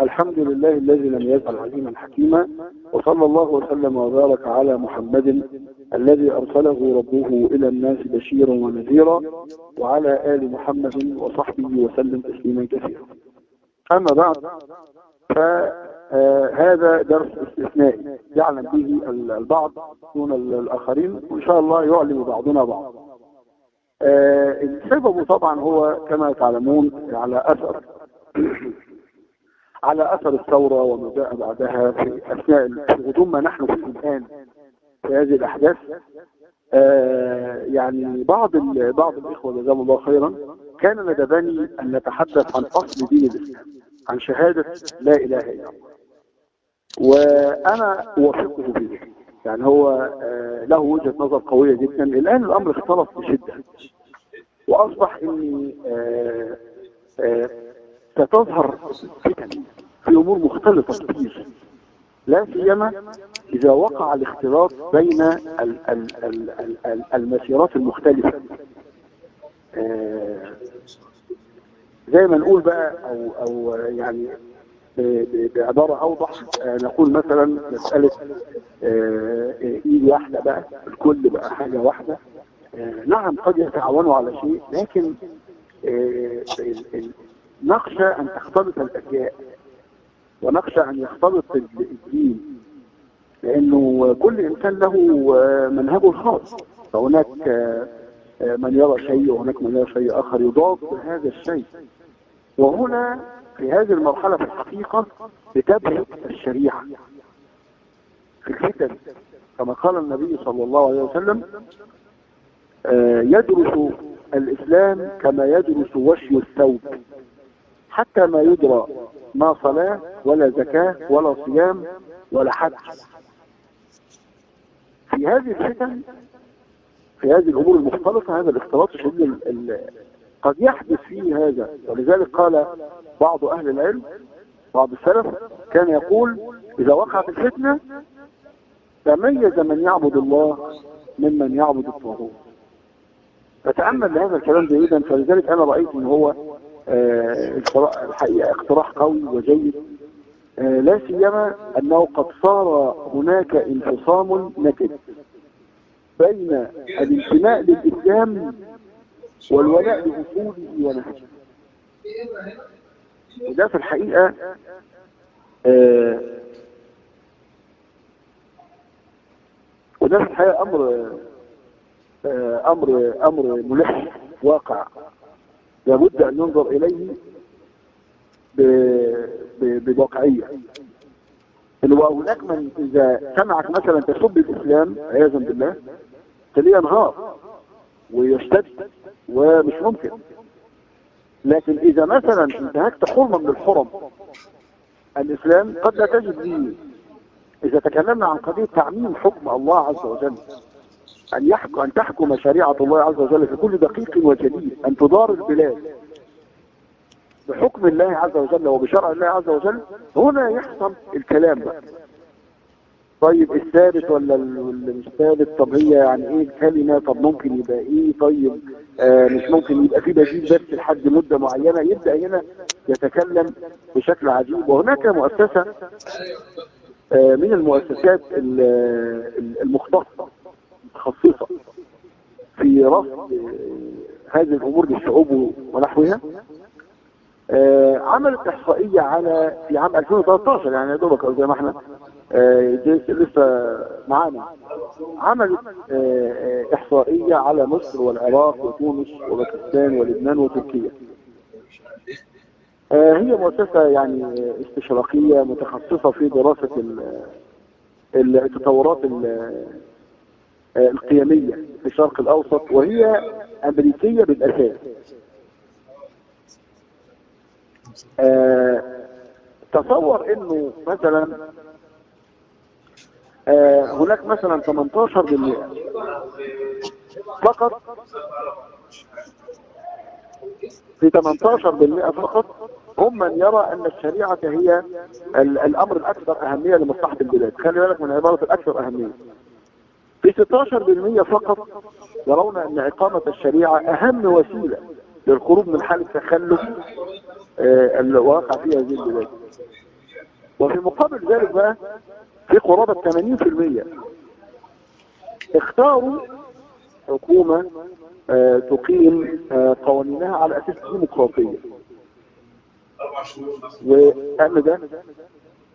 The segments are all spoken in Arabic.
الحمد لله الذي لم يزل عليما حكيما وصلى الله وسلم وبارك على محمد الذي أرسله ربه إلى الناس بشيرا ونذيرا وعلى آل محمد وصحبه وسلم تسليما كثيرا. أما بعد فهذا درس استثنائي يعلم به البعض دون الآخرين وإن شاء الله يعلم بعضنا بعض. السبب طبعا هو كما تعلمون على أثر. على أثر الثورة وما جاء بعدها في أثناء في ما نحن فيه الآن في هذه الأحداث. آه يعني بعض بعض الإخوة جزاهم الله خيرا كان ندبني أن نتحدث عن أصل دين الإسلام عن شهادة لا إله إلا الله. وأنا أوافقه ذلك يعني هو آه له وجهة نظر قوية جدا. الآن الأمر اختلط بشدة. وأصبح أني ستظهر فتن في أمور مختلطة كتير. لا سيما إذا وقع الاختلاط بين ال ال ال ال المسيرات المختلفة. آه زي ما نقول بقى أو أو يعني بعباره أوضح آه نقول مثلا مسألة آه إيد واحدة بقى الكل بقى حاجة واحدة. نعم قد يتعاونوا على شيء لكن نخشى أن تختلط الأشياء ونخشى أن يختلط الدين لأنه كل إنسان له منهجه الخاص. فهناك من يرى شيء وهناك من يرى شيء آخر يضاد هذا الشيء. وهنا في هذه المرحلة في الحقيقة بتبهت الشريعة. في الفتن كما قال النبي صلى الله عليه وسلم يدرس الإسلام كما يدرس وشي الثوب. حتى ما يدرى ما صلاة ولا زكاة ولا صيام ولا حج. في هذه الفتن في هذه الأمور المختلطة هذا الاختلاط الشديد قد يحدث فيه هذا. ولذلك قال بعض أهل العلم بعض السلف كان يقول إذا وقعت الفتنة تميز من يعبد الله ممن يعبد الطاغوت. فتأمل هذا الكلام جيدا؟ فلذلك أنا رأيت أن هو الحقيقة اقتراح قوي وجيد. آه لا سيما أنه قد صار هناك انفصام نكد بين الانتماء للإسلام والولاء لأصوله ونهجه وده في الحقيقة آه وده في الحقيقة أمر أمر أمر ملح واقع. لابد أن ننظر إليه بواقعية. إنه هناك من إذا سمعك مثلا تسب الإسلام عياذا بالله تلاقيه ينهار ويشتد ومش ممكن. لكن إذا مثلا انتهكت حرمة من الحرم الإسلام قد لا تجد لي إذا تكلمنا عن قضية تعميم حكم الله عز وجل أن يحكم أن تحكم شريعة الله عز وجل في كل دقيق وجديد أن تدار البلاد. بحكم الله عز وجل وبشرع الله عز وجل هنا يحصل الكلام بقى. طيب الثابت ولا مش ثابت؟ طب هي يعني إيه الكلمة؟ طب ممكن يبقى إيه؟ طيب آه مش ممكن يبقى في بديل بس لحد مدة معينة؟ يبدأ هنا يتكلم بشكل عجيب. وهناك مؤسسة آه من المؤسسات المختصة. متخصصة في رصد هذه الأمور للشعوب ونحوها. آه عملت إحصائية على في عام 2013 يعني يا دوبك زي ما إحنا آه لسه معانا. عملت آه إحصائية على مصر والعراق وتونس وباكستان ولبنان وتركيا. هي مؤسسة يعني استشراقية متخصصة في دراسة التطورات القيمية في الشرق الأوسط وهي أمريكية بالأساس. آه تصور إنه مثلا آه هناك مثلا 18 بالمئة. فقط في 18 بالمئة فقط هم من يرى أن الشريعة هي الأمر الاكثر أهمية لمصلحة البلاد. خلي بالك من عبارة الاكثر أهمية. في 16% فقط يرون أن إقامة الشريعة أهم وسيلة للخروج من حالة تخلف اللي واقع فيها هذه البلاد. وفي مقابل ذلك بقى في قرابة 80% اختاروا حكومة آه، تقيم آه، قوانينها على أساس ديمقراطية. وقال ده آه،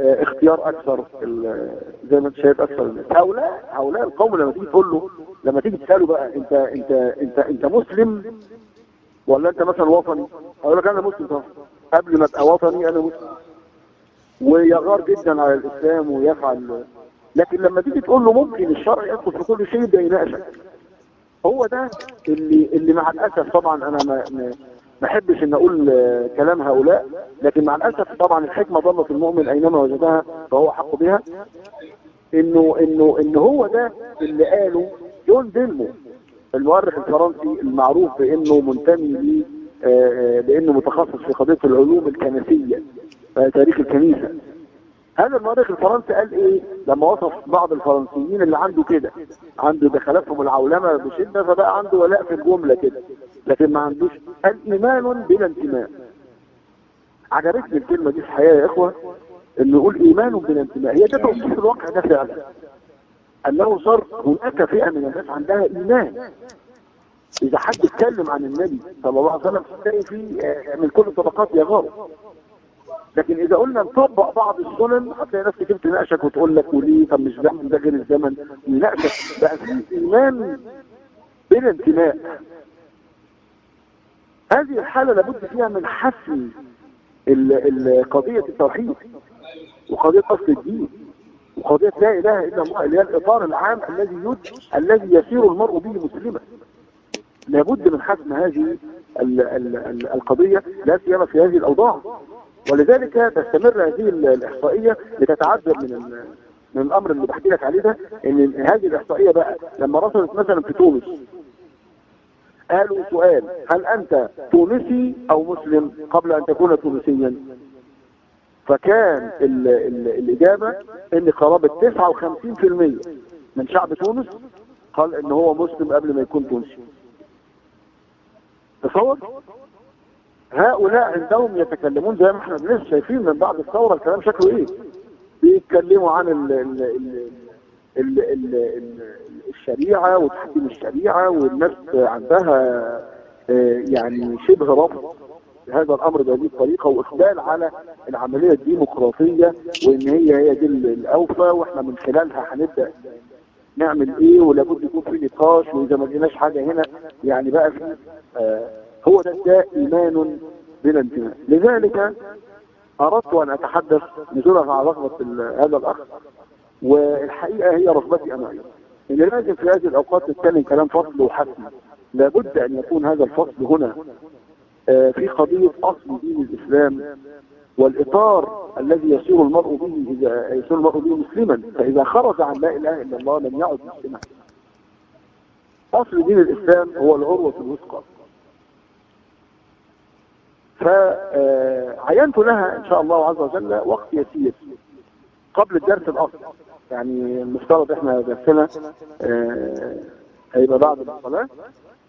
اختيار أكثر زي ما أنت شايف أكثر. هؤلاء هؤلاء القوم لما تيجي تقول له لما تيجي تسأله بقى انت انت انت أنت مسلم ولا أنت مثلا وطني؟ أقول لك أنا مسلم طبعا. قبل ما أبقى وطني أنا مسلم. ويغار جدا على الإسلام ويفعل. لكن لما تيجي تقول له ممكن الشرع يدخل في كل شيء ده يناقشك هو ده اللي اللي مع الأسف طبعا أنا ما ما أحبش إن أقول آه، كلام هؤلاء لكن مع الأسف طبعا الحكمة ضلت المؤمن أينما وجدها فهو حق بها إنه إنه إن هو ده اللي قاله جون ديلمو المؤرخ الفرنسي المعروف بإنه منتمي آه، آه، بإنه متخصص في قضية العلوم الكنسية تاريخ الكنيسة. هذا المؤرخ الفرنسي قال إيه؟ لما وصف بعض الفرنسيين اللي عنده كده عنده دخلتهم العولمة بشدة فبقى عنده ولاء في الجملة كده. لكن ما عندوش ايمان بلا انتماء. عجبتني الكلمة دي في الحقيقة يا إخوة إنه يقول إيمان بلا انتماء. هي ده توصيف الواقع ده فعلا. أنه صار هناك فئة من الناس عندها إيمان. إذا حد اتكلم عن النبي صلى الله عليه وسلم تلاقي فيه آه، من كل الطبقات يغاروا لكن إذا قلنا نطبق بعض السنن هتلاقي ناس كتير تناقشك وتقول لك وليه؟ طب مش ده ده غير الزمن؟ يناقشك بقى في إيمان بلا انتماء. هذه الحالة لابد فيها من حسم قضية التوحيد وقضية أصل الدين وقضية لا إله إلا الله اللي هي الإطار العام الذي يد الذي يسير المرء به مسلما. لابد من حسم هذه ال ال ال القضية لا سيما في هذه الأوضاع. ولذلك تستمر هذه ال- الإحصائية لتتعذر من من الأمر اللي بحكي لك عليه ده إن هذه الإحصائية بقى لما رصدت مثلا في تونس قالوا سؤال هل أنت تونسي أو مسلم قبل أن تكون تونسيا؟ فكان ال ال الإجابة إن قرابة 59% من شعب تونس قال إن هو مسلم قبل ما يكون تونسي. تصور؟ هؤلاء عندهم يتكلمون زي ما إحنا لسه شايفين من بعد الثورة الكلام شكله إيه؟ بيتكلموا عن ال ال ال ال ال ال الشريعة وتحكيم الشريعة والناس عندها آه، يعني شبه رفض هذا الأمر بهذه الطريقة وإقبال على العملية الديمقراطية وإن هي هي دي الأوفى وإحنا من خلالها هنبدأ نعمل إيه ولابد يكون في نقاش وإذا ما لقيناش حاجة هنا يعني بقى في آه هو ده ده إيمان بلا انتماء. لذلك أردت أن أتحدث نزولا على رغبة هذا الأخ والحقيقة هي رغبتي أنا أيضا. إن لازم في هذه الأوقات نتكلم كلام فصل وحسم لابد أن يكون هذا الفصل هنا آه، في قضية أصل دين الإسلام والإطار الذي يسير المرء به اذا يسير المرء به مسلما. فإذا خرج عن لا إله إلا الله لم يعد مسلما. أصل دين الإسلام هو العروة الوثقى. فعينت لها إن شاء الله عز وجل وقت يسير قبل الدرس الأصل. يعني المفترض إحنا درسنا آه، هيبقى بعد الصلاة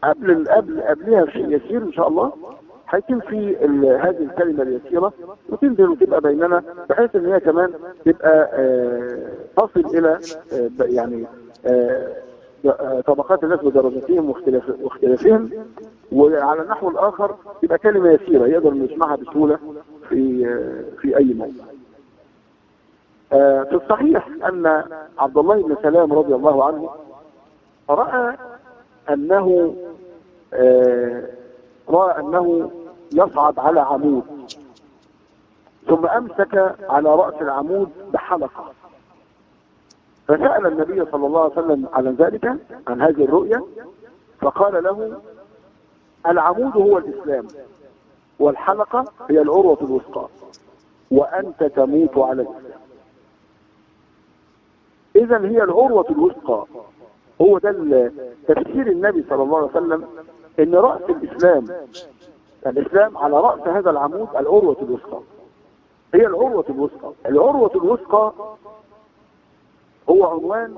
قبل قبل قبلها بشيء يسير إن شاء الله هيكون في هذه الكلمة اليسيرة وتنزل وتبقى بيننا بحيث إن هي كمان تبقى آه، تصل إلى آه، يعني طبقات الناس واختلاف واختلافهم وعلى النحو الآخر تبقى كلمة يسيرة يقدر يسمعها بسهولة في في أي موضع. آه، في الصحيح أن عبد الله بن سلام رضي الله عنه رأى أنه آه، رأى أنه يصعد على عمود ثم أمسك على رأس العمود بحلقة. فسأل النبي صلى الله عليه وسلم على ذلك عن هذه الرؤيا فقال له العمود هو الإسلام والحلقة هي العروة الوثقى وأنت تموت على الاسلام إذا هي العروة الوثقى. هو ده تفسير النبي صلى الله عليه وسلم إن رأس الإسلام الإسلام على رأس هذا العمود العروة الوثقى. هي العروة الوثقى. العروة الوثقى هو عنوان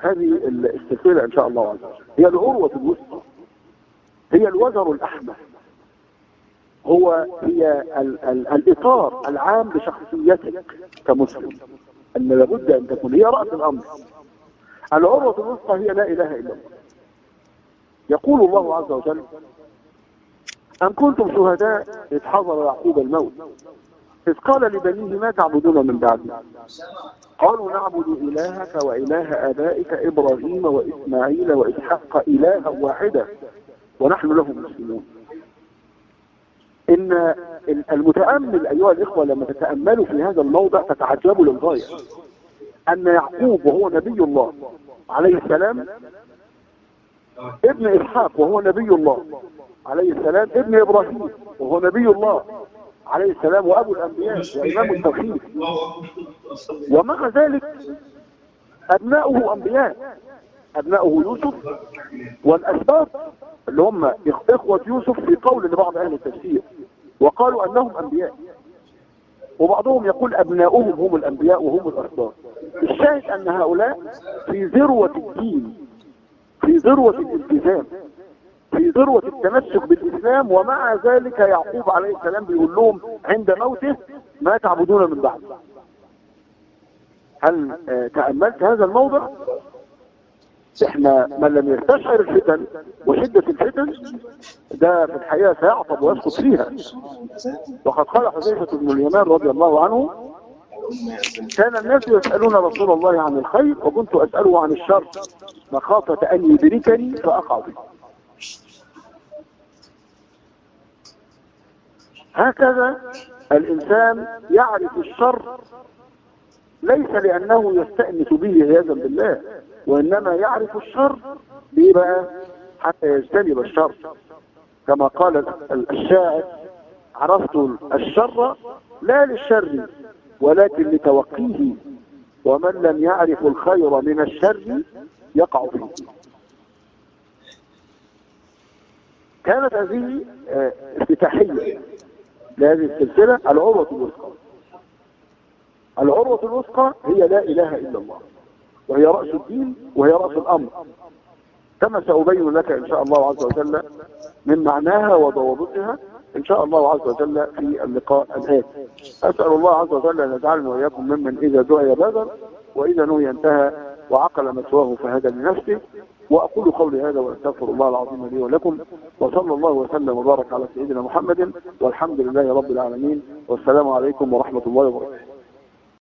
هذه السلسله إن شاء الله عز هي العروة الوثقى. هي الوزر الأحمر. هو هي ال ال الإطار العام لشخصيتك كمسلم. أن لابد أن تكون هي رأس الأمر. العروة الوثقى هي لا إله إلا الله. يقول الله عز وجل أم كنتم شهداء إذ حضر يعقوب الموت؟ إذ قال لبنيه ما تعبدون من بعدي؟ قالوا نعبد إلهك وإله آبائك إبراهيم وإسماعيل وإسحاق إلها واحدا ونحن له مسلمون. إن المتأمل أيها الإخوة لما تتأملوا في هذا الموضع تتعجبوا للغاية. أن يعقوب وهو نبي الله عليه السلام ابن إسحاق وهو نبي الله عليه السلام ابن إبراهيم وهو نبي الله عليه السلام وأبو الأنبياء وإمام التوحيد. ومع ذلك أبناؤه أنبياء أبناؤه يوسف والأسباب اللي هم إخوة يوسف في قول لبعض أهل التفسير. وقالوا أنهم أنبياء. وبعضهم يقول أبناؤهم هم الأنبياء وهم الأسباب الشاهد أن هؤلاء في ذروة الدين في ذروة الالتزام في ذروة التمسك بالإسلام ومع ذلك يعقوب عليه السلام بيقول لهم عند موته ما تعبدون من بعد. هل تأملت هذا الموضع؟ إحنا من لم يستشعر الفتن وشدة الفتن ده في الحقيقة سيعطب ويسقط فيها. وقد قال حذيفة بن اليمان رضي الله عنه كان الناس يسألون رسول الله عن الخير وكنت أسأله عن الشر مخافة أن يدركني فأقع به هكذا الإنسان يعرف الشر ليس لأنه يستأنس به عياذا بالله وإنما يعرف الشر بقى حتى يجتنب الشر. كما قال الشاعر عرفت الشر لا للشر ولكن لتوقيه ومن لم يعرف الخير من الشر يقع فيه. كانت هذه افتتاحية لهذه السلسلة العروة الوثقى. العروة الوثقى هي لا إله إلا الله وهي رأس الدين وهي رأس الأمر. كما سأبين لك إن شاء الله عز وجل من معناها وضوابطها إن شاء الله عز وجل في اللقاء الآتي أسأل الله عز وجل أن يجعلني وإياكم ممن إذا دعي بادر وإذا نهي انتهى وعقل مثواه فهدى لنفسه. وأقول قولي هذا وأستغفر الله العظيم لي ولكم وصلى الله وسلم وبارك على سيدنا محمد والحمد لله رب العالمين. والسلام عليكم ورحمة الله وبركاته.